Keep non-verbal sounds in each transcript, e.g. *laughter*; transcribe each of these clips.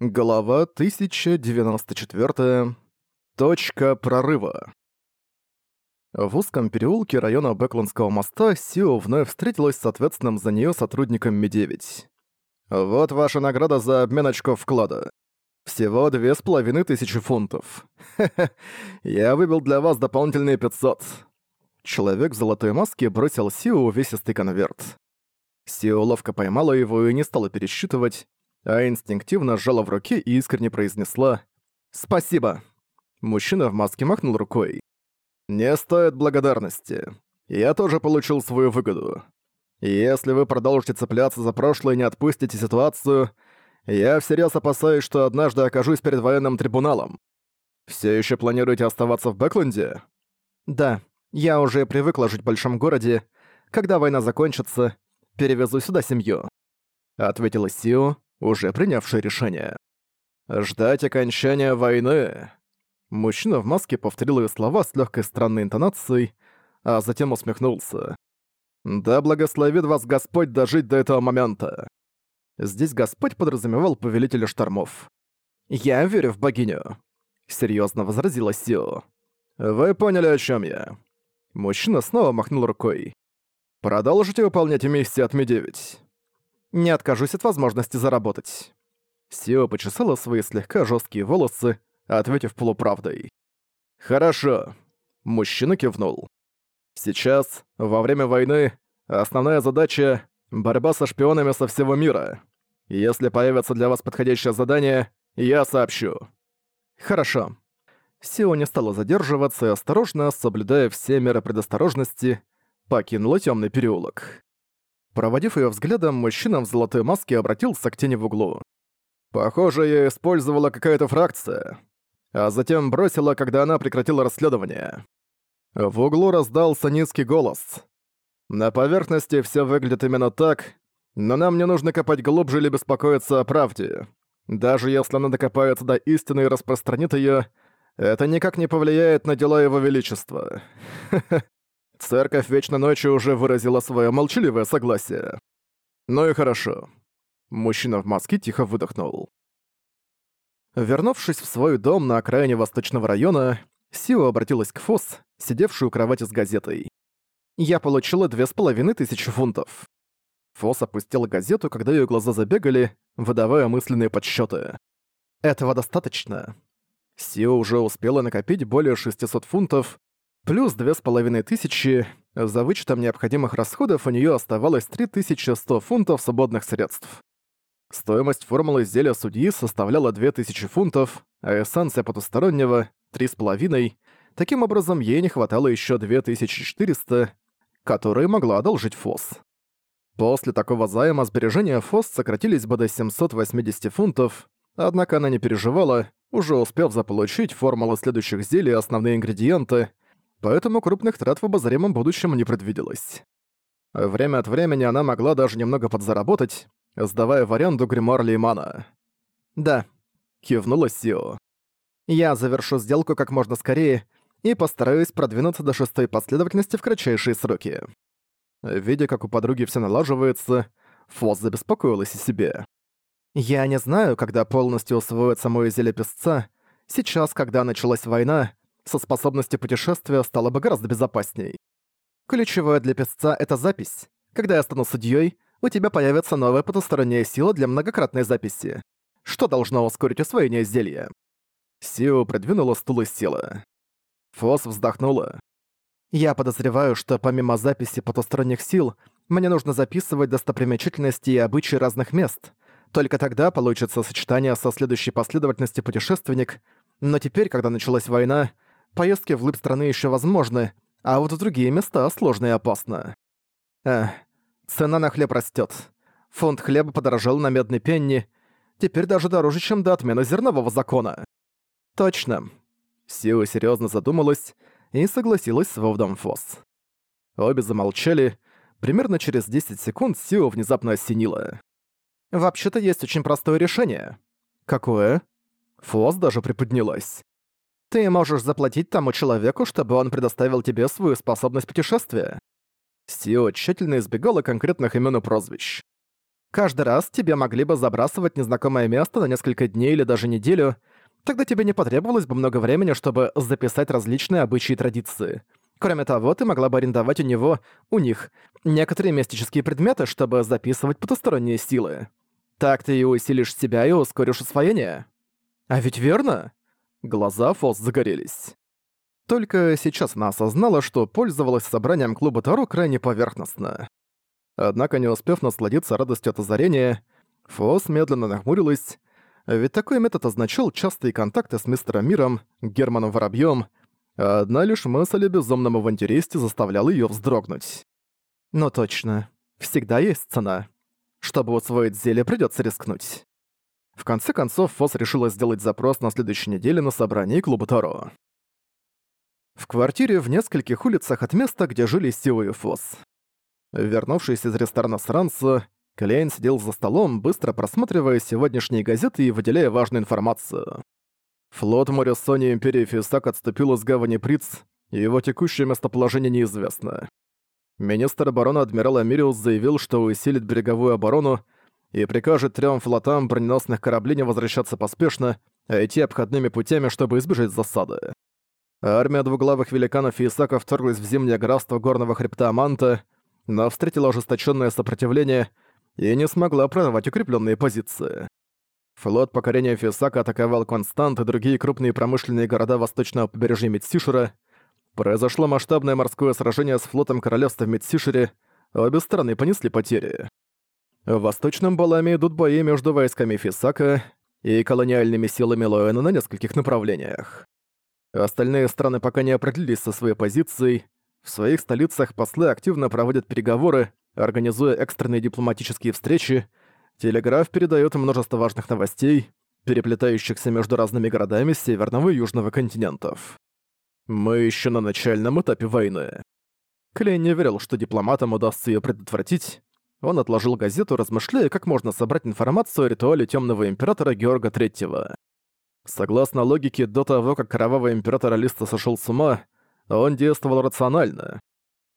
Глава 1094. Точка прорыва. В узком переулке района Бэкландского моста Сио вновь встретилась с ответственным за неё сотрудником Ми-9. «Вот ваша награда за обмен очков вклада. Всего две с половиной тысячи фунтов. Хе-хе, я выбил для вас дополнительные 500». Человек в золотой маске бросил Сио увесистый конверт. Сио ловко поймала его и не стала пересчитывать, а инстинктивно сжала в руке и искренне произнесла «Спасибо». Мужчина в маске махнул рукой. «Не стоит благодарности. Я тоже получил свою выгоду. Если вы продолжите цепляться за прошлое и не отпустите ситуацию, я всерьез опасаюсь, что однажды окажусь перед военным трибуналом. Все еще планируете оставаться в Бэкленде? Да, я уже привыкла жить в большом городе. Когда война закончится, перевезу сюда семью. Ответила Сио, уже принявший решение. «Ждать окончания войны!» Мужчина в маске повторил ее слова с легкой странной интонацией, а затем усмехнулся. «Да благословит вас Господь дожить до этого момента!» Здесь Господь подразумевал повелителя штормов. «Я верю в богиню», — серьезно возразила Сио. «Вы поняли, о чем я». Мужчина снова махнул рукой. «Продолжите выполнять миссии от Ми-9». Не откажусь от возможности заработать». Сио почесала свои слегка жесткие волосы, ответив полуправдой. «Хорошо». Мужчина кивнул. «Сейчас, во время войны, основная задача — борьба со шпионами со всего мира. Если появится для вас подходящее задание, я сообщу». «Хорошо». Сио не стала задерживаться и осторожно, соблюдая все меры предосторожности, покинула темный переулок. Проводив ее взглядом, мужчина в золотой маске обратился к тени в углу. «Похоже, её использовала какая-то фракция, а затем бросила, когда она прекратила расследование». В углу раздался низкий голос. «На поверхности все выглядит именно так, но нам не нужно копать глубже или беспокоиться о правде. Даже если она докопается до истины и распространит ее, это никак не повлияет на дела Его Величества. *laughs* Церковь Вечной Ночи уже выразила свое молчаливое согласие. Ну и хорошо. Мужчина в маске тихо выдохнул. Вернувшись в свой дом на окраине Восточного района, Сио обратилась к Фос, сидевшую у кровати с газетой. «Я получила две с половиной тысячи фунтов». Фос опустила газету, когда ее глаза забегали, выдавая мысленные подсчеты. «Этого достаточно». Сио уже успела накопить более 600 фунтов, плюс 2500, за вычетом необходимых расходов у нее оставалось 3100 фунтов свободных средств. Стоимость формулы зелья судьи составляла 2000 фунтов, а эссенция потустороннего — 3,5. Таким образом, ей не хватало ещё 2400, которые могла одолжить Фос. После такого займа сбережения Фос сократились бы до 780 фунтов, однако она не переживала, уже успев заполучить формулы следующих зелий и основные ингредиенты — поэтому крупных трат в обозримом будущем не предвиделось. Время от времени она могла даже немного подзаработать, сдавая в аренду гримуар Леймана. «Да», — кивнула Сио. «Я завершу сделку как можно скорее и постараюсь продвинуться до шестой последовательности в кратчайшие сроки». Видя, как у подруги все налаживается, Фос забеспокоилась о себе. «Я не знаю, когда полностью усвоит само изделие песца. Сейчас, когда началась война, со способностью путешествия стало бы гораздо безопасней. Ключевое для песца — это запись. Когда я стану судьей, у тебя появится новая потусторонняя сила для многократной записи, что должно ускорить усвоение зелья. Сио продвинула стул и села. Фос вздохнула. «Я подозреваю, что помимо записи потусторонних сил, мне нужно записывать достопримечательности и обычаи разных мест. Только тогда получится сочетание со следующей последовательности путешественник. Но теперь, когда началась война, Поездки в вглубь страны еще возможны, а вот в другие места сложно и опасно. Эх, цена на хлеб растет. Фунт хлеба подорожал на медный пенни, теперь даже дороже, чем до отмены зернового закона. Точно. Сио серьезно задумалась и согласилась с Вовдом Фосс. Обе замолчали. Примерно через 10 секунд Сио внезапно осенило. «Вообще-то есть очень простое решение». «Какое?» Фосс даже приподнялась ты можешь заплатить тому человеку, чтобы он предоставил тебе свою способность путешествия. Сио тщательно избегала конкретных имен и прозвищ. Каждый раз тебе могли бы забрасывать незнакомое место на несколько дней или даже неделю, тогда тебе не потребовалось бы много времени, чтобы записать различные обычаи и традиции. Кроме того, ты могла бы арендовать у него, у них, некоторые мистические предметы, чтобы записывать потусторонние силы. Так ты и усилишь себя и ускоришь освоение. А ведь верно? Глаза Фос загорелись. Только сейчас она осознала, что пользовалась собранием клуба Таро крайне поверхностно. Однако, не успев насладиться радостью от озарения, Фос медленно нахмурилась, ведь такой метод означал частые контакты с мистером Миром, Германом Воробьём, одна лишь мысль о безумном авантюристе заставляла её вздрогнуть. Но точно, всегда есть цена. Чтобы усвоить зелье, придётся рискнуть. В конце концов, Фос решила сделать запрос на следующей неделе на собрании клуба Таро. В квартире в нескольких улицах от места, где жили Сио и Фос. Вернувшись из ресторана Сранса, Ранса, Клейн сидел за столом, быстро просматривая сегодняшние газеты и выделяя важную информацию. Флот моря Сони Империи Фисак отступил из гавани Приц, и его текущее местоположение неизвестно. Министр обороны адмирал Амириус заявил, что усилит береговую оборону и прикажет трем флотам броненосных кораблей не возвращаться поспешно, а идти обходными путями, чтобы избежать засады. Армия двуглавых великанов и исаков вторглась в зимнее графство горного хребта Аманта, но встретила ожесточенное сопротивление и не смогла прорвать укрепленные позиции. Флот покорения Фисака атаковал Констант и другие крупные промышленные города восточного побережья Медсишера. Произошло масштабное морское сражение с флотом королевства в Медсишере, обе стороны понесли потери. В Восточном Баламе идут бои между войсками Фисака и колониальными силами Лоэна на нескольких направлениях. Остальные страны пока не определились со своей позицией. В своих столицах послы активно проводят переговоры, организуя экстренные дипломатические встречи. Телеграф передает множество важных новостей, переплетающихся между разными городами северного и южного континентов. Мы еще на начальном этапе войны. Клей не верил, что дипломатам удастся ее предотвратить, он отложил газету, размышляя, как можно собрать информацию о ритуале Темного Императора Георга Третьего. Согласно логике, до того, как Кровавый Император Алиста сошел с ума, он действовал рационально.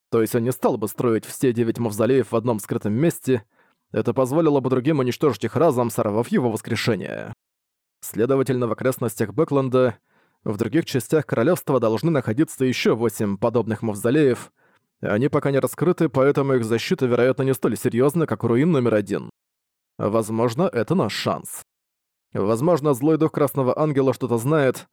То есть он не стал бы строить все девять мавзолеев в одном скрытом месте, это позволило бы другим уничтожить их разом, сорвав его воскрешение. Следовательно, в окрестностях Бэкленда в других частях королевства должны находиться еще восемь подобных мавзолеев — они пока не раскрыты, поэтому их защита, вероятно, не столь серьёзна, как руин номер один. Возможно, это наш шанс. Возможно, злой дух Красного Ангела что-то знает,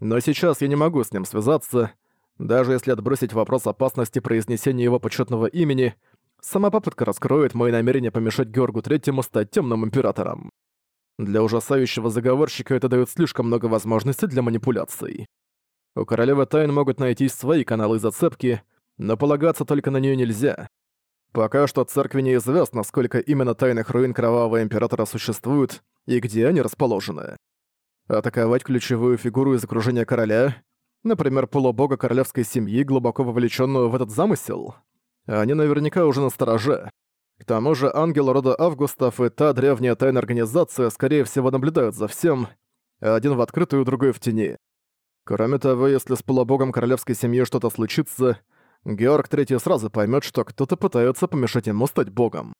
но сейчас я не могу с ним связаться, даже если отбросить вопрос опасности произнесения его почётного имени, сама попытка раскроет мои намерения помешать Георгу Третьему стать Тёмным Императором. Для ужасающего заговорщика это даёт слишком много возможностей для манипуляций. У Королевы Тайн могут найтись свои каналы зацепки — но полагаться только на нее нельзя. Пока что церкви неизвестно, сколько именно тайных руин Кровавого Императора существует и где они расположены. Атаковать ключевую фигуру из окружения короля, например, полубога королевской семьи, глубоко вовлечённую в этот замысел, они наверняка уже на стороже. К тому же ангел рода Августов и та древняя тайная организация, скорее всего, наблюдают за всем, один в открытую, другой в тени. Кроме того, если с полубогом королевской семьи что-то случится, Георг Третий сразу поймет, что кто-то пытается помешать ему стать богом.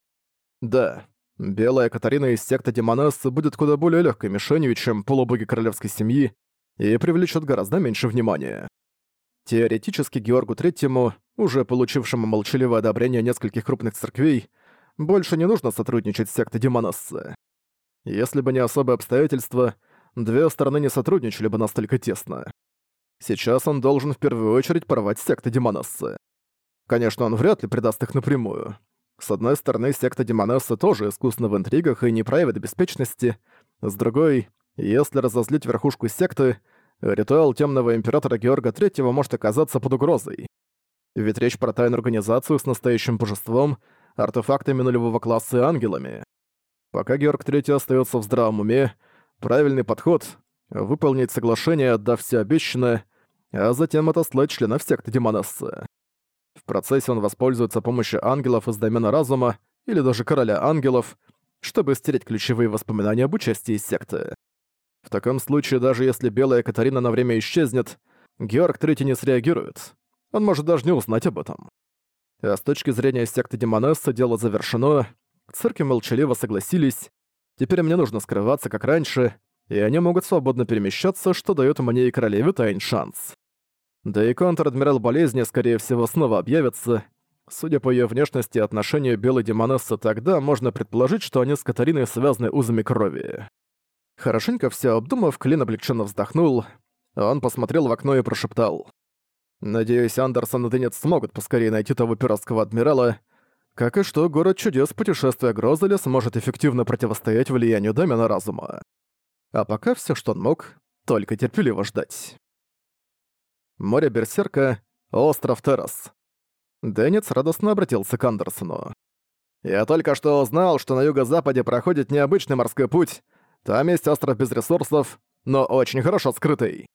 Да, белая Катарина из секты Демонессы будет куда более легкой мишенью, чем полубоги королевской семьи, и привлечет гораздо меньше внимания. Теоретически Георгу Третьему, уже получившему молчаливое одобрение нескольких крупных церквей, больше не нужно сотрудничать с сектой Демонессы. Если бы не особые обстоятельства, две стороны не сотрудничали бы настолько тесно. Сейчас он должен в первую очередь порвать секты Демонессы. Конечно, он вряд ли предаст их напрямую. С одной стороны, секта Демонессы тоже искусна в интригах и не правит беспечности. С другой, если разозлить верхушку секты, ритуал Темного Императора Георга III может оказаться под угрозой. Ведь речь про тайную организацию с настоящим божеством, артефактами нулевого класса и ангелами. Пока Георг III остается в здравом уме, правильный подход выполнить соглашение, отдав все обещанное, а затем отослать членов секты Демонессы. В процессе он воспользуется помощью ангелов из домена разума или даже короля ангелов, чтобы стереть ключевые воспоминания об участии секты. В таком случае, даже если Белая Катарина на время исчезнет, Георг Третий не среагирует. Он может даже не узнать об этом. А с точки зрения секты Демонесса дело завершено, церкви молчаливо согласились, Теперь мне нужно скрываться, как раньше, и они могут свободно перемещаться, что даёт мне и королеве Тайн шанс. Да и контр-адмирал болезни, скорее всего, снова объявится. Судя по её внешности и отношению белой демонессы тогда, можно предположить, что они с Катариной связаны узами крови. Хорошенько всё обдумав, Клин облегчённо вздохнул. Он посмотрел в окно и прошептал. «Надеюсь, Андерсон и Денец смогут поскорее найти того пиратского адмирала, как и что город чудес путешествия Грозеля сможет эффективно противостоять влиянию домена разума. А пока все, что он мог, только терпеливо ждать. Море Берсерка, остров Террас. Денец радостно обратился к Андерсону. «Я только что узнал, что на юго-западе проходит необычный морской путь. Там есть остров без ресурсов, но очень хорошо скрытый.